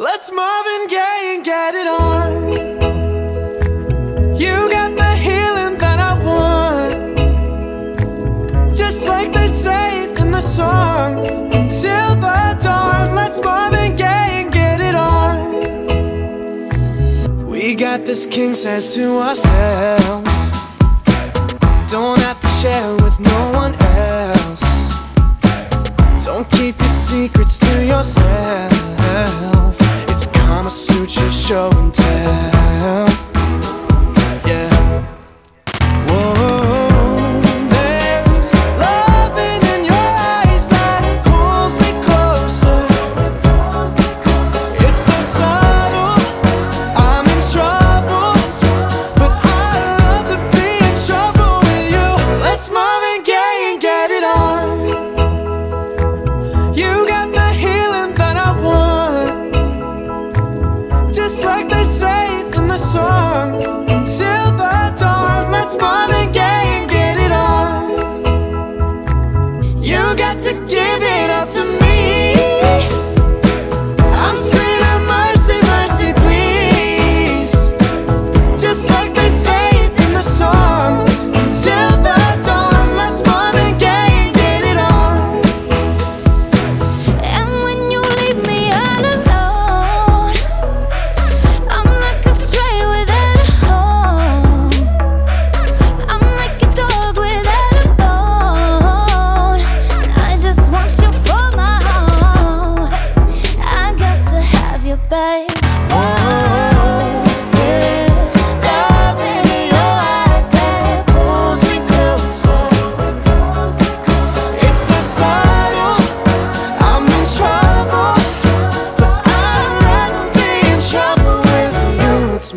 Let's Marvin Gaye and get it on. You got the healing that I want. Just like they say it in the song. Until the dawn, let's Marvin Gaye and get it on. We got this king size to ourselves. Don't have to share with no give it up to me.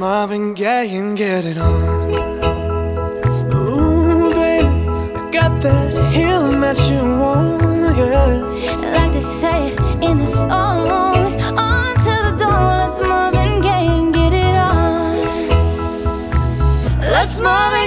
Marvin Gaye and get it on. Ooh, baby, I got that heel that you want, yeah. Like they say in the songs, on to the dawn. Let's Marvin Gaye and get it on. Let's Marvin.